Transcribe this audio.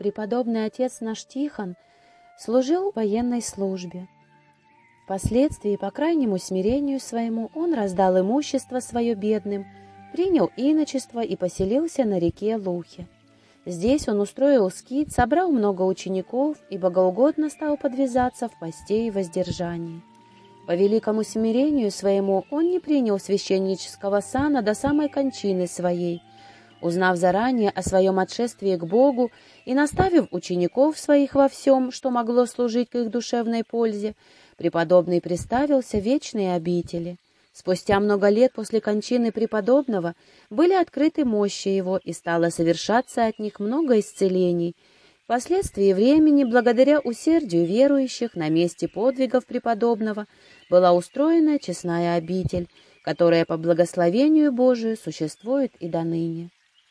преподобный отец наш Тихон служил в военной службе. Впоследствии, по крайнему смирению своему, он раздал имущество свое бедным, принял иночество и поселился на реке Лухе. Здесь он устроил скит, собрал много учеников и богоугодно стал подвязаться в посте и воздержании. По великому смирению своему он не принял священнического сана до самой кончины своей, узнав заранее о своем отшествии к Богу и наставив учеников своих во всем, что могло служить к их душевной пользе, преподобный приставился в вечные обители. Спустя много лет после кончины преподобного были открыты мощи его, и стало совершаться от них много исцелений. Впоследствии времени, благодаря усердию верующих, на месте подвигов преподобного была устроена честная обитель, которая по благословению Божию существует и до ныне.